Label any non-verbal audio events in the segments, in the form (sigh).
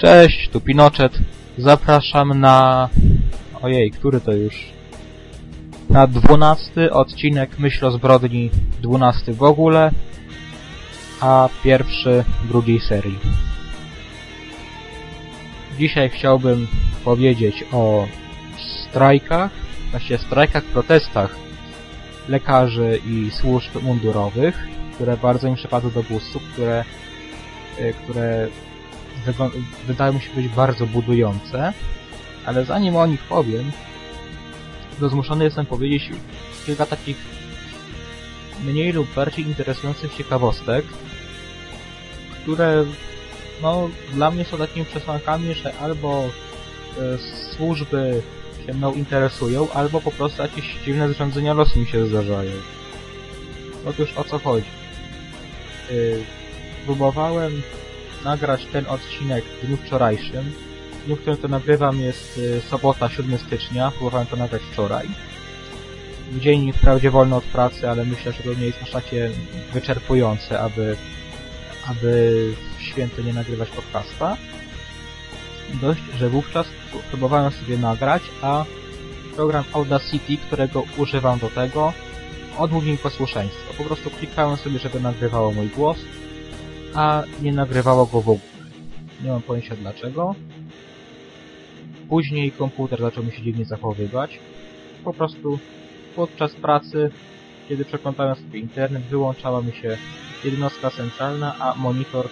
Cześć, tu Pinochet. Zapraszam na... Ojej, który to już? Na dwunasty odcinek Myśl o zbrodni, dwunasty w ogóle, a pierwszy drugiej serii. Dzisiaj chciałbym powiedzieć o strajkach, właściwie strajkach, protestach lekarzy i służb mundurowych, które bardzo im przypadły do gustu, które, y, które wydają mi się być bardzo budujące, ale zanim o nich powiem, to zmuszony jestem powiedzieć kilka takich mniej lub bardziej interesujących ciekawostek, które no, dla mnie są takimi przesłankami, że albo e, służby się mną interesują, albo po prostu jakieś dziwne zrządzenia losu mi się zdarzają. Otóż o co chodzi? Yy, próbowałem nagrać ten odcinek w dniu wczorajszym. Dniu, w którym to nagrywam jest y, sobota, 7 stycznia. Próbowałem to nagrać wczoraj. Dzień wprawdzie wolny od pracy, ale myślę, że to nie jest na szacie wyczerpujące, aby, aby w święto nie nagrywać podcasta. Dość, że wówczas próbowałem sobie nagrać, a program Audacity, którego używam do tego, odmówił mi posłuszeństwo. Po prostu klikałem sobie, żeby nagrywało mój głos, a nie nagrywało go w ogóle. Nie mam pojęcia dlaczego. Później komputer zaczął mi się dziwnie zachowywać. Po prostu podczas pracy, kiedy przeglądałem sobie internet, wyłączała mi się jednostka centralna, a monitor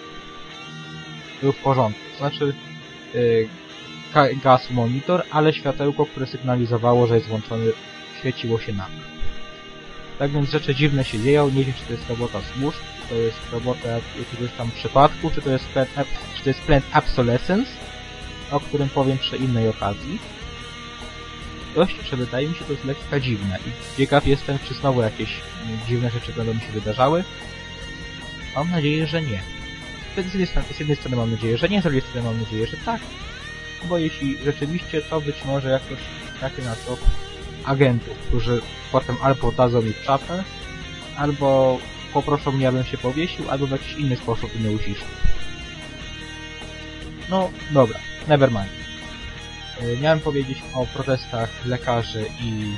był w porządku. Znaczy yy, gasł monitor, ale światełko, które sygnalizowało, że jest włączony, świeciło się na Tak więc rzeczy dziwne się dzieją, nie wiem czy to jest robota służb, to jest robota jakiegoś tam przypadku, czy to jest planned, czy to jest planned obsolescence, o którym powiem przy innej okazji. Dość, że wydaje mi się to jest lekka dziwne i ciekaw jestem, czy znowu jakieś dziwne rzeczy będą mi się wydarzały. Mam nadzieję, że nie. Z jednej, strony, z jednej strony mam nadzieję, że nie, z drugiej strony mam nadzieję, że tak. Bo jeśli rzeczywiście, to być może jakoś trafię na to agentów, którzy potem albo dadzą mi czapę, albo poproszą mnie, abym się powiesił, albo w jakiś inny sposób mnie uciszą. No, dobra, never mind. E, miałem powiedzieć o protestach lekarzy i,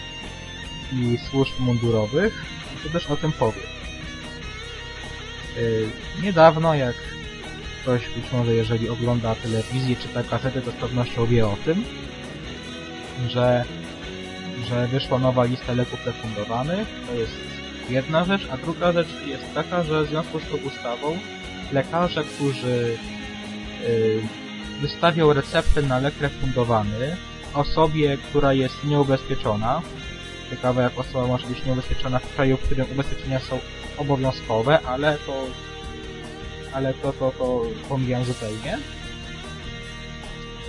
i służb mundurowych, to też o tym powiem. E, niedawno, jak ktoś być może jeżeli ogląda telewizję, czy czyta gazety, to z pewnością wie o tym, że, że wyszła nowa lista leków refundowanych. To jest jedna rzecz, a druga rzecz jest taka, że w związku z tą ustawą lekarze, którzy yy, wystawią receptę na lek refundowany osobie, która jest nieubezpieczona, ciekawe jak osoba może być nieubezpieczona w kraju, w którym ubezpieczenia są obowiązkowe, ale to ale to, to, to pomijam zupełnie.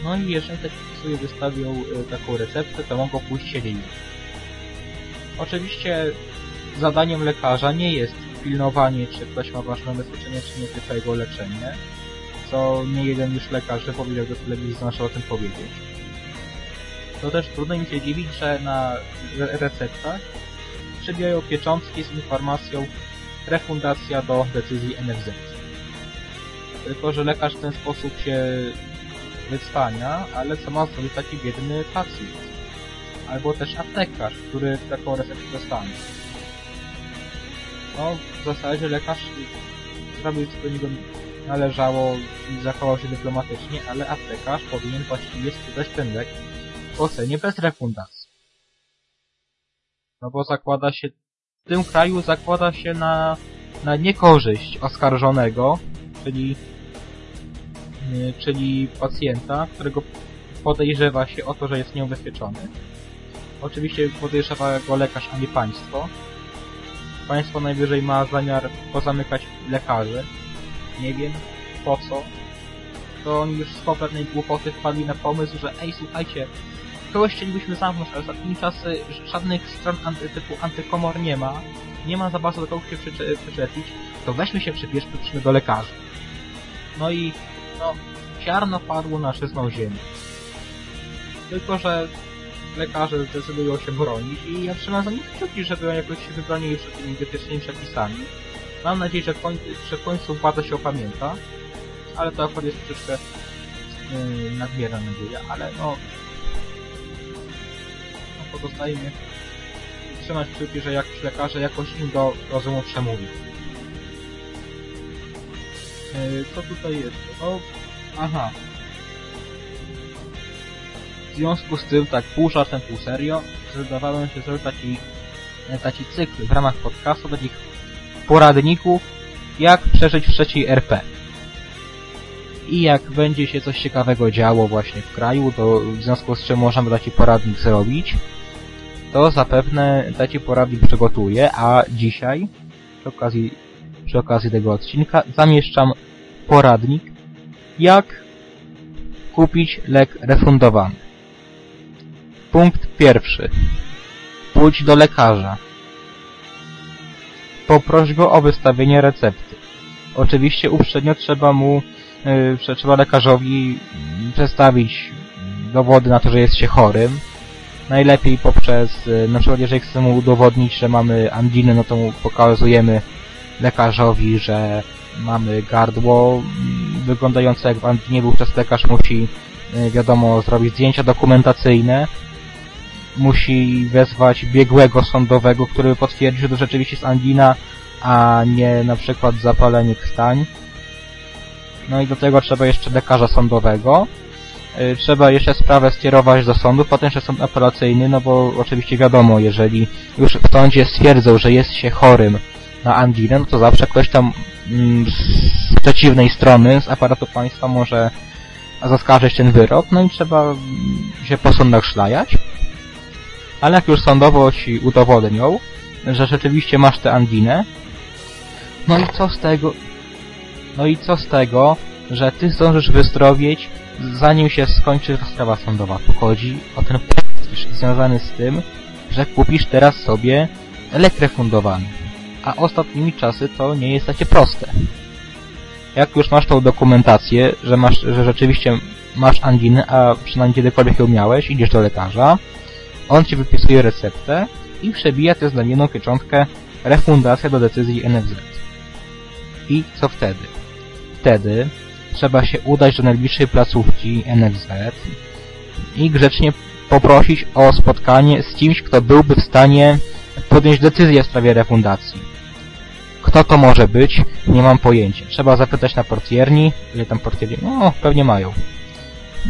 No i jeżeli taki sobie wystawią y, taką receptę, to mogą pójść się Oczywiście zadaniem lekarza nie jest pilnowanie, czy ktoś ma ważne ubezpieczenie, czy nie, tylko jego leczenie, co nie jeden już lekarz powiedział do telewizji zdążył o tym powiedzieć. To też trudno mi się dziwić, że na receptach przebijają pieczątki z informacją refundacja do decyzji NFZ. Tylko, że lekarz w ten sposób się wycwania, ale co ma zrobić taki biedny pacjent? Albo też aptekarz, który taką receptę dostanie no, w zasadzie lekarz zrobił co do niego należało i zachował się dyplomatycznie, ale aptekarz powinien właściwie sprzedać ten lek w ocenie bez refundacji. No bo zakłada się, w tym kraju zakłada się na, na niekorzyść oskarżonego, czyli, yy, czyli pacjenta, którego podejrzewa się o to, że jest nieubezpieczony. Oczywiście podejrzewa go lekarz, a nie państwo. Państwo najwyżej ma zamiar pozamykać lekarzy. Nie wiem po co. To oni już z kompletnej głupoty wpadli na pomysł, że ej, słuchajcie, kogoś chcielibyśmy zamknąć, ale ostatnimi czasy żadnych stron anty, typu antykomor nie ma. Nie ma za bardzo do kogo się przyczepić. To weźmy się przyspieszmy do lekarzy. No i, no, ziarno padło na szysną ziemię. Tylko, że lekarze zdecydują się bronić i ja trzymam za nich kciuki, żeby jakoś się wybronili przed tymi wytycznymi przepisami. Mam nadzieję, że, koń, że w końcu władza się opamięta, ale to akurat jest troszeczkę yy, nadmierna nadzieja, ale no, no pozostaje mi trzymać kciuki, że jakiś lekarze jakoś im do rozumu przemówi. Yy, co tutaj jest? No, aha. W związku z tym, tak pół żartem, pół serio, zdawałem się zrobić taki, e, taki cykl w ramach podcastu, takich poradników, jak przeżyć w trzeciej RP. I jak będzie się coś ciekawego działo właśnie w kraju, to w związku z czym możemy taki poradnik zrobić, to zapewne taki poradnik przygotuję, a dzisiaj przy okazji, przy okazji tego odcinka zamieszczam poradnik, jak kupić lek refundowany. Punkt pierwszy. Pójdź do lekarza. Poproś go o wystawienie recepty. Oczywiście uprzednio trzeba mu, yy, trzeba lekarzowi przedstawić dowody na to, że jest się chorym. Najlepiej poprzez, yy, na przykład jeżeli chcemy mu udowodnić, że mamy anginę, no to mu pokazujemy lekarzowi, że mamy gardło wyglądające jak w anginie, wówczas lekarz musi, yy, wiadomo, zrobić zdjęcia dokumentacyjne, musi wezwać biegłego sądowego, który potwierdzi, że to rzeczywiście jest angina, a nie na przykład zapalenie krtań. No i do tego trzeba jeszcze lekarza sądowego. Yy, trzeba jeszcze sprawę skierować do sądu, potem jeszcze sąd apelacyjny, no bo oczywiście wiadomo, jeżeli już w sądzie stwierdzą, że jest się chorym na anginę, no to zawsze ktoś tam mm, z przeciwnej strony, z aparatu państwa może zaskarżyć ten wyrok, no i trzeba mm, się po sądach szlajać ale jak już sądowo ci udowodnią, że rzeczywiście masz tę anginę, no i co z tego, no i co z tego, że ty zdążysz wyzdrowieć, zanim się skończy rozprawa sądowa. Tu chodzi o ten prestiż związany z tym, że kupisz teraz sobie lek refundowany. A ostatnimi czasy to nie jest takie proste. Jak już masz tą dokumentację, że masz, że rzeczywiście masz anginę, a przynajmniej kiedykolwiek ją miałeś, idziesz do lekarza, on ci wypisuje receptę i przebija tę znamienną pieczątkę refundacja do decyzji NFZ. I co wtedy? Wtedy trzeba się udać do najbliższej placówki NFZ i grzecznie poprosić o spotkanie z kimś, kto byłby w stanie podjąć decyzję w sprawie refundacji. Kto to może być? Nie mam pojęcia. Trzeba zapytać na portierni, ile tam portierni... No, pewnie mają.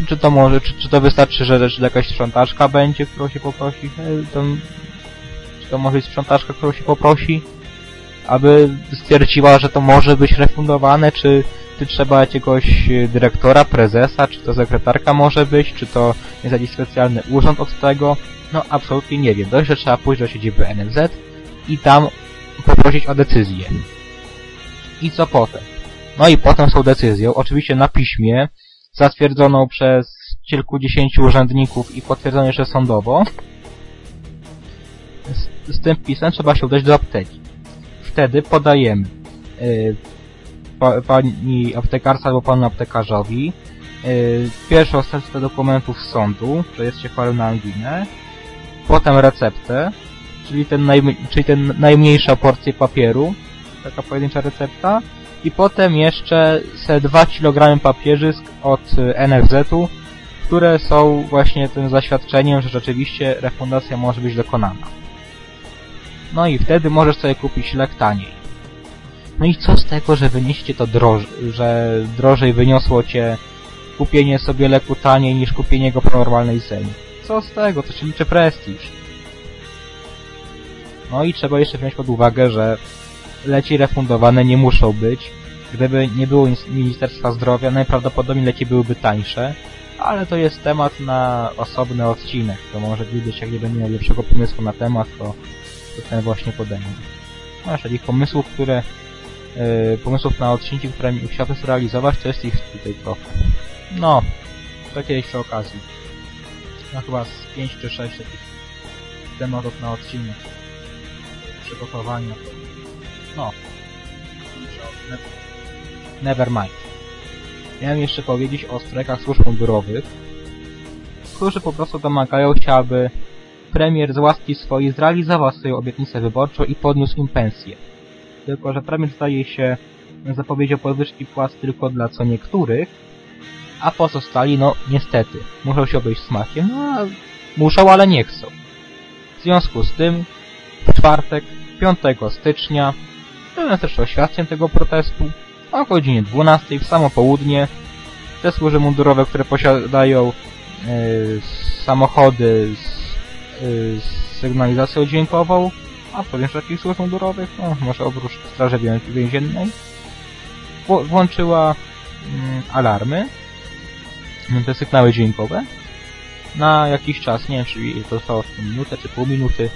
Czy to może, czy, czy to wystarczy, że, że jakaś sprzątaczka będzie, którą się poprosi? Tam, czy to może być sprzątaczka, którą się poprosi? Aby stwierdziła, że to może być refundowane, czy, czy trzeba jakiegoś dyrektora, prezesa, czy to sekretarka może być, czy to jest jakiś specjalny urząd od tego? No, absolutnie nie wiem. Dość, że trzeba pójść do siedziby NFZ i tam poprosić o decyzję. I co potem? No i potem są decyzją, oczywiście na piśmie, zatwierdzoną przez kilkudziesięciu urzędników i potwierdzoną jeszcze sądowo. Z, z tym pisem trzeba się udać do apteki. Wtedy podajemy yy, pa, pani aptekarce albo panu aptekarzowi yy, pierwszą setkę dokumentów z sądu, że jest się chory na anginę, potem receptę, czyli ten, czyli ten najmniejsza porcję papieru, taka pojedyncza recepta, i potem jeszcze se 2 kg papierzysk od y, NFZ-u, które są właśnie tym zaświadczeniem, że rzeczywiście refundacja może być dokonana. No i wtedy możesz sobie kupić lek taniej. No i co z tego, że wynieście to drożej, że drożej wyniosło cię kupienie sobie leku taniej niż kupienie go po normalnej cenie? Co z tego? To się liczy prestiż. No i trzeba jeszcze wziąć pod uwagę, że leci refundowane nie muszą być. Gdyby nie było Ministerstwa Zdrowia, najprawdopodobniej leki byłyby tańsze, ale to jest temat na osobny odcinek. To może gdybyś, jak nie będzie miał lepszego pomysłu na temat, to, to ten właśnie podejmę. Masz takich pomysłów, które yy, pomysłów na odcinki, które chciałbym zrealizować, to jest ich tutaj trochę. No, to kiedyś przy okazji. No chyba z 5 czy 6 takich tematów na odcinek. Przygotowania. No. Never mind. Miałem jeszcze powiedzieć o strajkach służb mundurowych, którzy po prostu domagają się, aby premier z łaski swojej zrealizował swoją obietnicę wyborczą i podniósł im pensję. Tylko, że premier zdaje się zapowiedział podwyżki płac tylko dla co niektórych, a pozostali, no niestety, muszą się obejść smakiem, no muszą, ale nie chcą. W związku z tym, w czwartek, 5 stycznia, byłem też oświadczeń tego protestu, o godzinie 12 w samo południe, te służby mundurowe, które posiadają yy, samochody z, yy, z sygnalizacją dźwiękową, a powiem, takich służb mundurowych, no, może oprócz Straży Więziennej, włączyła mm, alarmy, te sygnały dźwiękowe, na jakiś czas, nie wiem, czy to trwało minutę, czy pół minuty.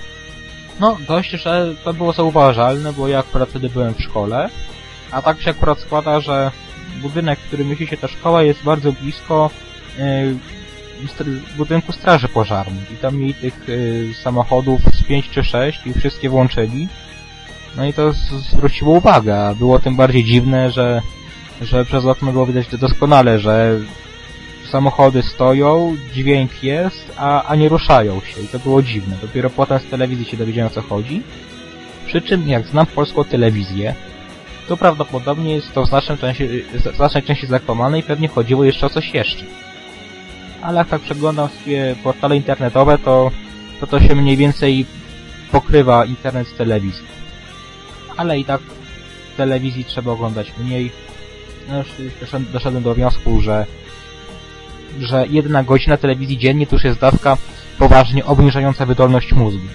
No, dość, że to było zauważalne, bo ja akurat wtedy byłem w szkole, a tak się akurat składa, że budynek, w którym mieści się ta szkoła jest bardzo blisko yy, budynku straży pożarnej i tam mieli tych yy, samochodów z 5 czy 6 i wszystkie włączyli. No i to zwróciło uwagę, a było tym bardziej dziwne, że, że przez okno było widać doskonale, że samochody stoją, dźwięk jest, a, a nie ruszają się. I to było dziwne. Dopiero potem z telewizji się dowiedziałem o co chodzi. Przy czym, jak znam polską telewizję, to prawdopodobnie jest to w znacznej części, w znacznej części zakłamane i pewnie chodziło jeszcze o coś jeszcze. Ale jak tak przeglądam swoje portale internetowe, to, to to się mniej więcej pokrywa internet z telewizją. Ale i tak telewizji trzeba oglądać mniej. No już doszedłem do wniosku, że że jedna godzina telewizji dziennie to już jest dawka poważnie obniżająca wydolność mózgu.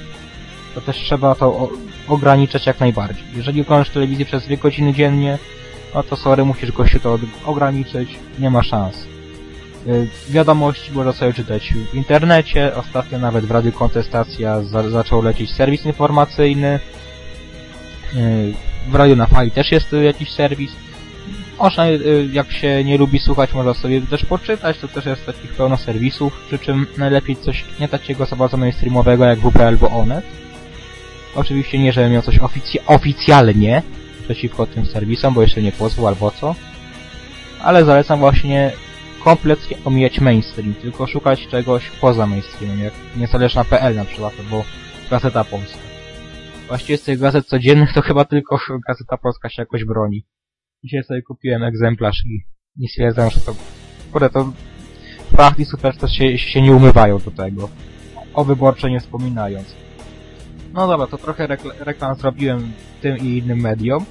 To też trzeba to ograniczać jak najbardziej. Jeżeli oglądasz telewizję przez dwie godziny dziennie, no to sorry, musisz gościu to ograniczyć, nie ma szans. Yy, wiadomości można sobie czytać w internecie, ostatnio nawet w Radiu Kontestacja za zaczął lecieć serwis informacyjny, yy, w Radiu na Fali też jest jakiś serwis, można, y, jak się nie lubi słuchać, można sobie też poczytać, to też jest takich pełno serwisów, przy czym najlepiej coś nie takiego za bardzo mainstreamowego jak WP albo Onet. Oczywiście nie, żebym miał coś ofic oficjalnie przeciwko tym serwisom, bo jeszcze nie pozwól albo co. Ale zalecam właśnie kompletnie omijać mainstream, tylko szukać czegoś poza mainstreamem, jak niezależna.pl na przykład, albo Gazeta Polska. Właściwie z tych gazet codziennych to chyba tylko (laughs) Gazeta Polska się jakoś broni. Dzisiaj sobie kupiłem egzemplarz i, i stwierdzam, że to... Kurde, to... Fakt i Superstar się, się nie umywają do tego. O wyborcze nie wspominając. No dobra, to trochę rekl reklam zrobiłem tym i innym mediom.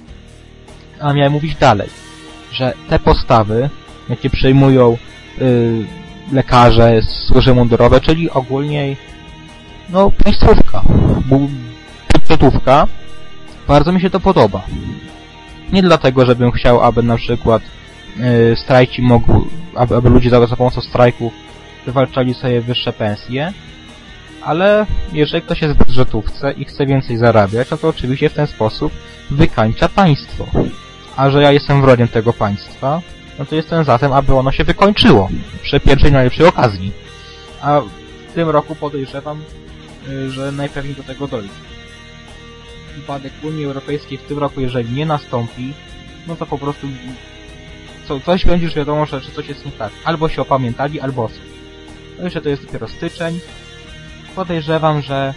A miałem mówić dalej, że te postawy, jakie przyjmują yy, lekarze, służby mundurowe, czyli ogólnie no państwówka, budżetówka, bardzo mi się to podoba. Nie dlatego, żebym chciał, aby na przykład yy, strajki mogły, aby, aby ludzie za, za pomocą strajków wywalczali sobie wyższe pensje, ale jeżeli ktoś jest w budżetówce i chce więcej zarabiać, no to oczywiście w ten sposób wykańcza państwo. A że ja jestem wrogiem tego państwa, no to jestem za tym, aby ono się wykończyło przy pierwszej najlepszej okazji. A w tym roku podejrzewam, y, że najpewniej do tego dojdzie upadek Unii Europejskiej w tym roku, jeżeli nie nastąpi, no to po prostu co, coś będzie już wiadomo, że, że coś jest nie tak. Albo się opamiętali, albo co. No jeszcze to jest dopiero styczeń. Podejrzewam, że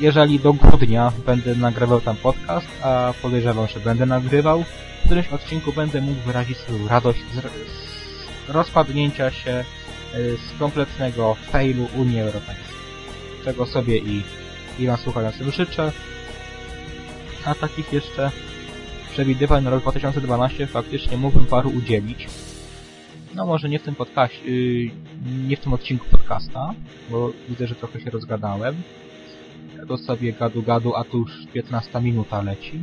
jeżeli do grudnia będę nagrywał tam podcast, a podejrzewam, że będę nagrywał, w którymś odcinku będę mógł wyrazić swoją radość z, z rozpadnięcia się y, z kompletnego failu Unii Europejskiej. Czego sobie i, i wam słuchającym życzę a takich jeszcze przewidywań na rok 2012 faktycznie mógłbym paru udzielić. No może nie w tym podcaście, yy, nie w tym odcinku podcasta, bo widzę, że trochę się rozgadałem. To sobie gadu gadu, a tu już 15 minuta leci.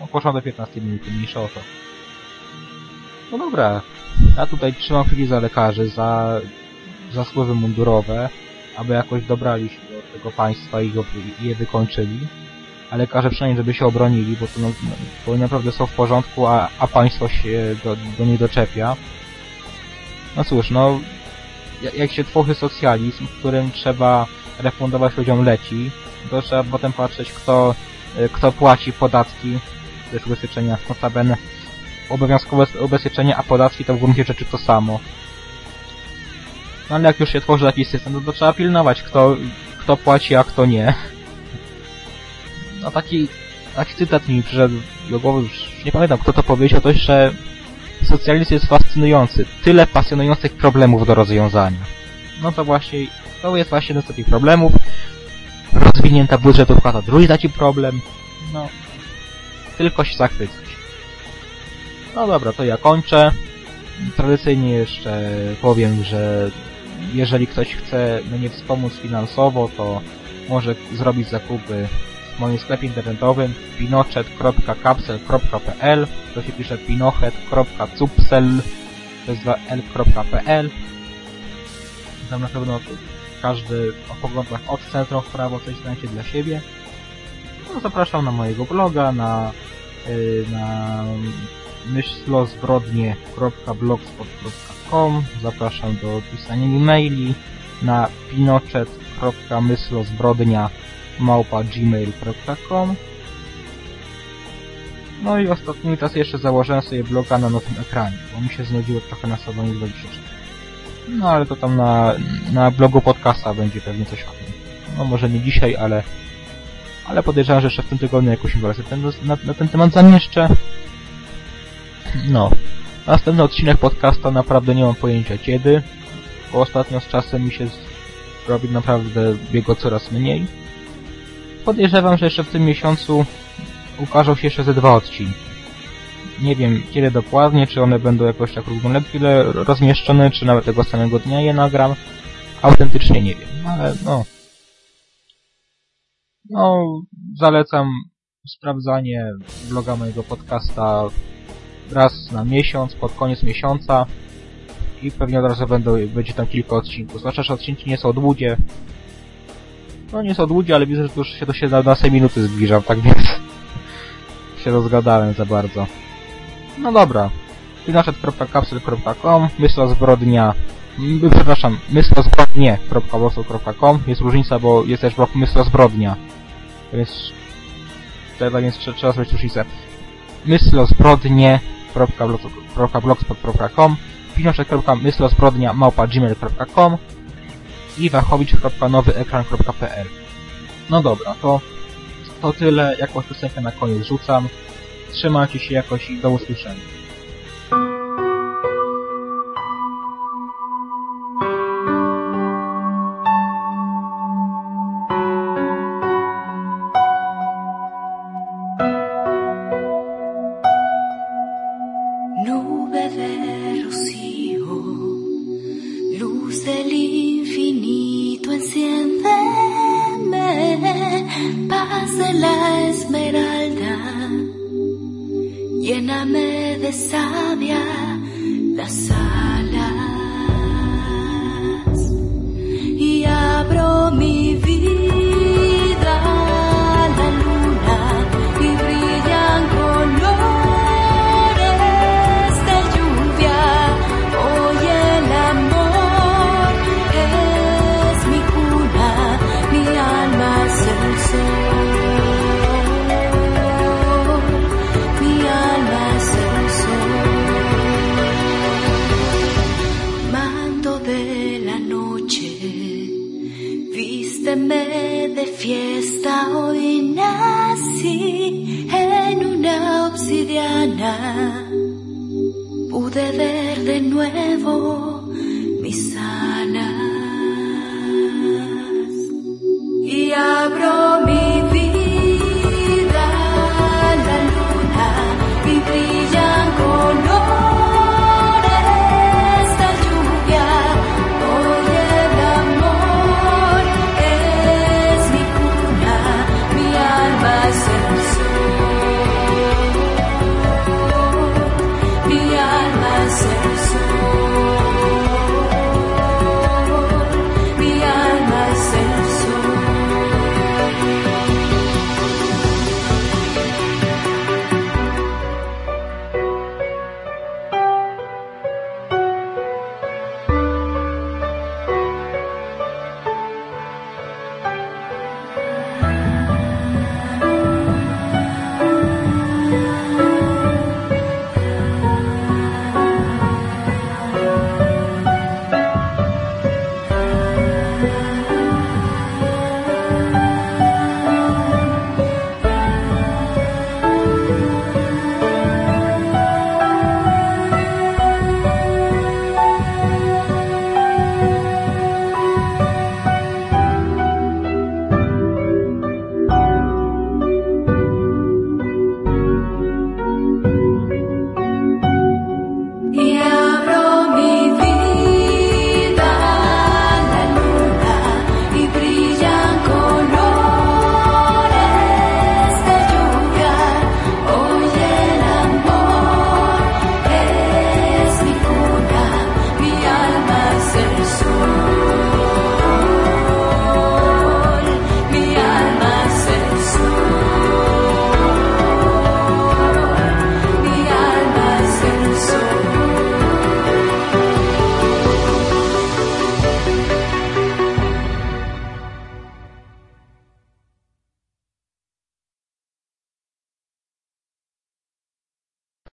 No poszłam do 15 minuty, mniejsza o to. No dobra, ja tutaj trzymam kciuki za lekarzy, za, za służby mundurowe, aby jakoś dobrali się do tego państwa i, go, i je wykończyli a lekarze przynajmniej, żeby się obronili, bo to no, bo naprawdę są w porządku, a, a państwo się do, do nich doczepia. No cóż, no jak się tworzy socjalizm, w którym trzeba refundować ludziom leci, to trzeba potem patrzeć, kto, kto płaci podatki, też ubezpieczenia, notabene obowiązkowe ubezpieczenie, a podatki to w gruncie rzeczy to samo. No ale jak już się tworzy taki system, to, to trzeba pilnować, kto, kto płaci, a kto nie no taki, taki cytat mi przyszedł do głowy, już nie pamiętam kto to powiedział, to że socjalizm jest fascynujący. Tyle pasjonujących problemów do rozwiązania. No to właśnie, to jest właśnie jeden z takich problemów. Rozwinięta budżetówka to drugi taki problem. No, tylko się zachwycać. No dobra, to ja kończę. Tradycyjnie jeszcze powiem, że jeżeli ktoś chce mnie wspomóc finansowo, to może zrobić zakupy w moim sklepie internetowym pinochet.capsel.pl To się pisze pinochet.cupsel to jest l.pl Tam na pewno każdy o poglądach od centrum w prawo coś znajdzie dla siebie. No, zapraszam na mojego bloga, na, yy, na myślozbrodnie.blogspot.com Zapraszam do pisania e-maili na pinochet.myslozbrodnia gmail.com No i ostatni czas jeszcze założyłem sobie bloga na nowym ekranie, bo mi się znudziło trochę na Salonie 24. No ale to tam na, na blogu podcasta będzie pewnie coś o tym. No może nie dzisiaj, ale ale podejrzewam, że jeszcze w tym tygodniu jakąś informację na, na ten temat zamieszczę. No. Następny odcinek podcasta naprawdę nie mam pojęcia kiedy, bo ostatnio z czasem mi się robi naprawdę jego coraz mniej. Podejrzewam, że jeszcze w tym miesiącu ukażą się jeszcze ze dwa odcinki. Nie wiem kiedy dokładnie, czy one będą jakoś tak równolegle rozmieszczone, czy nawet tego samego dnia je nagram. Autentycznie nie wiem, ale no... No, zalecam sprawdzanie bloga mojego podcasta raz na miesiąc, pod koniec miesiąca i pewnie od razu będą, będzie tam kilka odcinków. Zwłaszcza, że odcinki nie są długie. No nie są długie, ale widzę, że to już się do 17 minuty zbliżam, tak więc (laughs) się rozgadałem za bardzo. No dobra. Pinochet.capsule.com Mysła zbrodnia Przepraszam, myslozbrodnie.com Jest różnica, bo jest też blok Mysła zbrodnia. Więc tak więc trzeba zrobić różnicę. Myslozbrodnie www.blogspot.com pisznoszek.myslozbrodnia małpa.gmail.com i wachowicz.nowyekran.pl No dobra, to, to tyle. Jakąś piosenkę na koniec rzucam. Trzymajcie się jakoś i do usłyszenia. sabia.